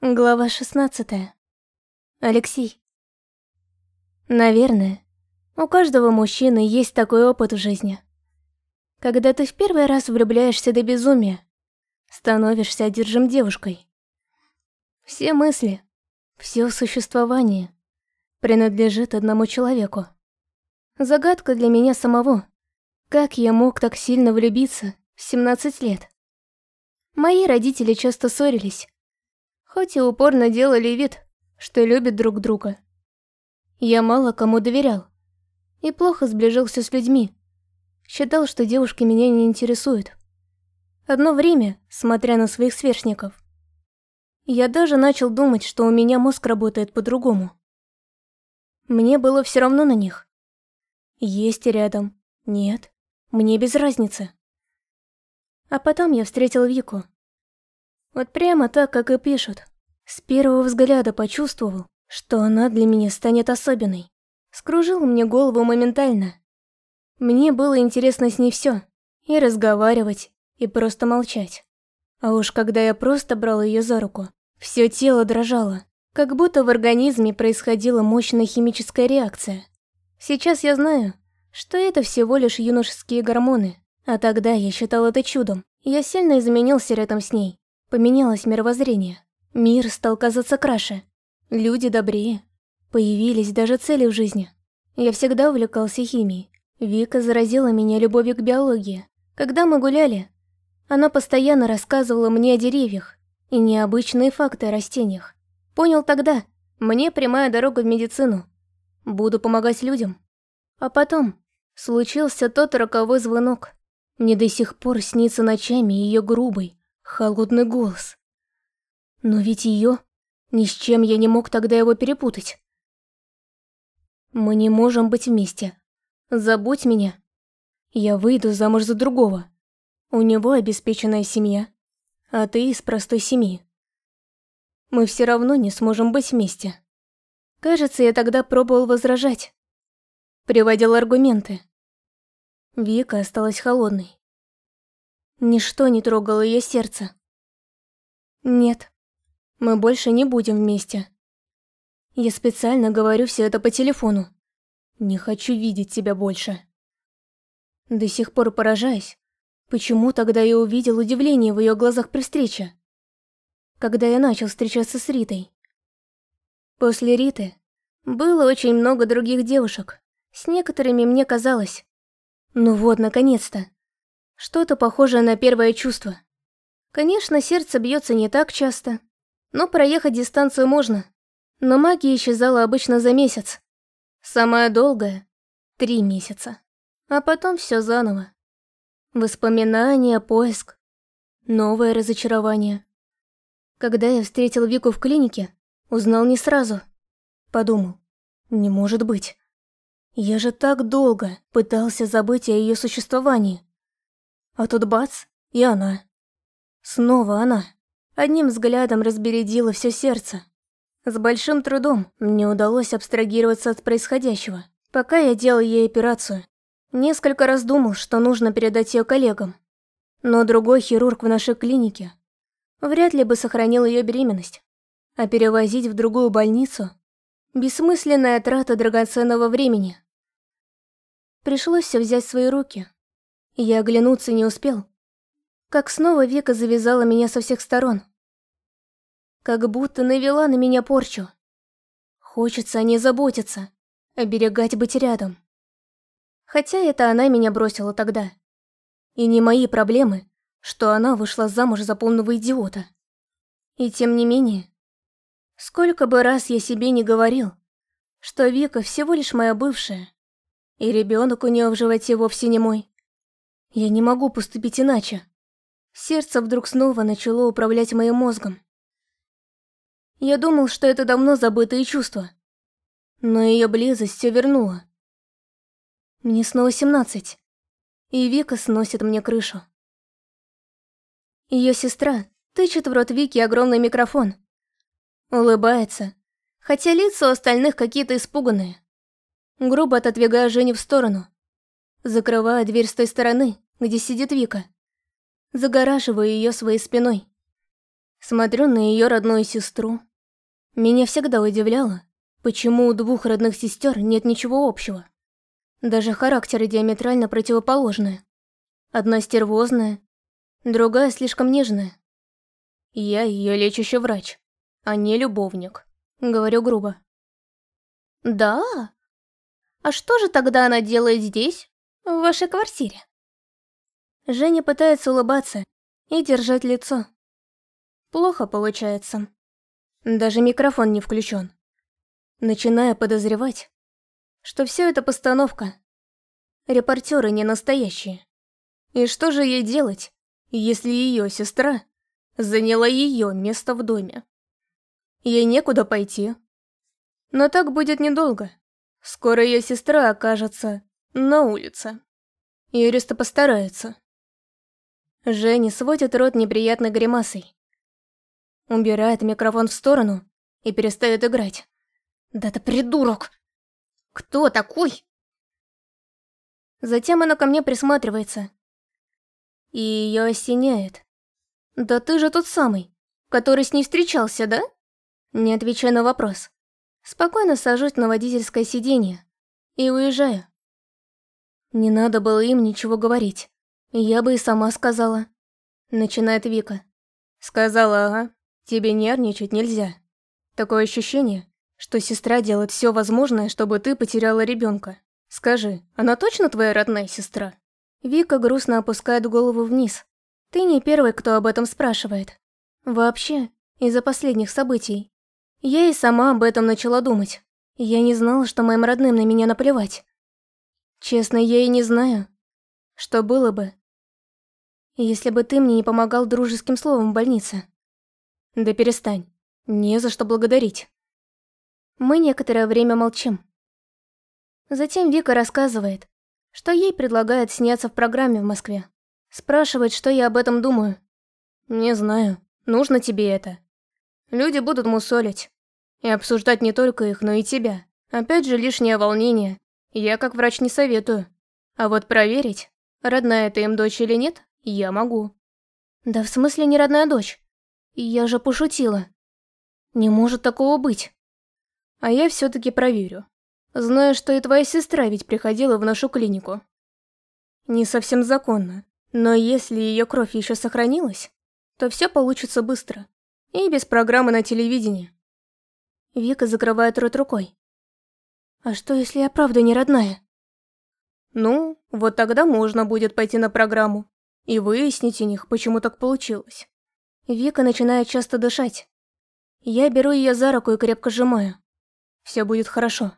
Глава 16. Алексей. Наверное, у каждого мужчины есть такой опыт в жизни. Когда ты в первый раз влюбляешься до безумия, становишься одержим девушкой. Все мысли, все существование принадлежит одному человеку. Загадка для меня самого. Как я мог так сильно влюбиться в 17 лет? Мои родители часто ссорились, хоть и упорно делали вид, что любят друг друга. Я мало кому доверял и плохо сближался с людьми. Считал, что девушки меня не интересуют. Одно время, смотря на своих сверстников, я даже начал думать, что у меня мозг работает по-другому. Мне было все равно на них. Есть рядом, нет, мне без разницы. А потом я встретил Вику. Вот прямо так, как и пишут. С первого взгляда почувствовал, что она для меня станет особенной. Скружил мне голову моментально. Мне было интересно с ней все, и разговаривать, и просто молчать. А уж когда я просто брал ее за руку, все тело дрожало, как будто в организме происходила мощная химическая реакция. Сейчас я знаю, что это всего лишь юношеские гормоны, а тогда я считал это чудом. Я сильно изменился рядом с ней, Поменялось мировоззрение. Мир стал казаться краше. Люди добрее. Появились даже цели в жизни. Я всегда увлекался химией. Вика заразила меня любовью к биологии. Когда мы гуляли, она постоянно рассказывала мне о деревьях и необычные факты о растениях. Понял тогда, мне прямая дорога в медицину. Буду помогать людям. А потом случился тот роковой звонок. Мне до сих пор снится ночами ее грубый, Холодный голос. Но ведь ее... Ни с чем я не мог тогда его перепутать. Мы не можем быть вместе. Забудь меня. Я выйду замуж за другого. У него обеспеченная семья, а ты из простой семьи. Мы все равно не сможем быть вместе. Кажется, я тогда пробовал возражать. Приводил аргументы. Вика осталась холодной. Ничто не трогало ее сердце. Нет, мы больше не будем вместе. Я специально говорю все это по телефону. Не хочу видеть тебя больше. До сих пор поражаюсь, почему тогда я увидел удивление в ее глазах при встрече. Когда я начал встречаться с Ритой. После Риты было очень много других девушек. С некоторыми мне казалось. Ну вот, наконец-то. Что-то похожее на первое чувство. Конечно, сердце бьется не так часто, но проехать дистанцию можно. Но магия исчезала обычно за месяц. Самая долгая — три месяца. А потом все заново. Воспоминания, поиск, новое разочарование. Когда я встретил Вику в клинике, узнал не сразу. Подумал, не может быть. Я же так долго пытался забыть о ее существовании. А тут бац, и она. Снова она. Одним взглядом разбередила все сердце. С большим трудом мне удалось абстрагироваться от происходящего, пока я делал ей операцию. Несколько раз думал, что нужно передать ее коллегам. Но другой хирург в нашей клинике вряд ли бы сохранил ее беременность. А перевозить в другую больницу – бессмысленная трата драгоценного времени. Пришлось все взять в свои руки – я оглянуться не успел, как снова Вика завязала меня со всех сторон. Как будто навела на меня порчу. Хочется о ней заботиться, оберегать быть рядом. Хотя это она меня бросила тогда. И не мои проблемы, что она вышла замуж за полного идиота. И тем не менее, сколько бы раз я себе не говорил, что Вика всего лишь моя бывшая, и ребенок у нее в животе вовсе не мой. Я не могу поступить иначе. Сердце вдруг снова начало управлять моим мозгом. Я думал, что это давно забытые чувства. Но ее близость все вернула. Мне снова семнадцать, и Вика сносит мне крышу. Ее сестра тычет в рот Вики огромный микрофон. Улыбается, хотя лица у остальных какие-то испуганные. Грубо отодвигая Женю в сторону, Закрываю дверь с той стороны, где сидит Вика. Загораживаю ее своей спиной. Смотрю на ее родную сестру. Меня всегда удивляло, почему у двух родных сестер нет ничего общего. Даже характеры диаметрально противоположные. Одна стервозная, другая слишком нежная. Я ее лечащий врач, а не любовник. Говорю грубо. Да? А что же тогда она делает здесь, в вашей квартире? Женя пытается улыбаться и держать лицо. Плохо получается. Даже микрофон не включен. Начинаю подозревать, что все это постановка. Репортеры не настоящие. И что же ей делать, если ее сестра заняла ее место в доме? Ей некуда пойти. Но так будет недолго. Скоро ее сестра окажется на улице. Юристы постараются. Женя сводит рот неприятной гримасой. Убирает микрофон в сторону и перестает играть. Да ты придурок! Кто такой? Затем она ко мне присматривается. И ее осеняет. Да ты же тот самый, который с ней встречался, да? Не отвечая на вопрос. Спокойно сажусь на водительское сиденье и уезжаю. Не надо было им ничего говорить. Я бы и сама сказала. Начинает Вика. Сказала, ага. Тебе нервничать нельзя. Такое ощущение, что сестра делает все возможное, чтобы ты потеряла ребенка. Скажи, она точно твоя родная сестра? Вика грустно опускает голову вниз. Ты не первый, кто об этом спрашивает. Вообще, из-за последних событий. Я и сама об этом начала думать. Я не знала, что моим родным на меня наплевать. Честно, я и не знаю, что было бы, если бы ты мне не помогал дружеским словом в больнице. Да перестань, не за что благодарить. Мы некоторое время молчим. Затем Вика рассказывает, что ей предлагают сняться в программе в Москве. Спрашивает, что я об этом думаю. Не знаю, нужно тебе это. Люди будут мусолить. И обсуждать не только их, но и тебя. Опять же, лишнее волнение. Я как врач не советую. А вот проверить, родная ты им дочь или нет, я могу. Да в смысле не родная дочь? Я же пошутила. Не может такого быть. А я все-таки проверю. Знаю, что и твоя сестра ведь приходила в нашу клинику. Не совсем законно, но если ее кровь еще сохранилась, то все получится быстро. И без программы на телевидении. Вика закрывает рот рукой. А что, если я правда не родная? Ну, вот тогда можно будет пойти на программу и выяснить у них, почему так получилось. Вика начинает часто дышать. Я беру ее за руку и крепко сжимаю. Все будет хорошо,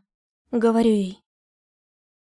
говорю ей.